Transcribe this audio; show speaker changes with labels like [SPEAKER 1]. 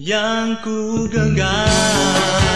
[SPEAKER 1] Yang ku genggam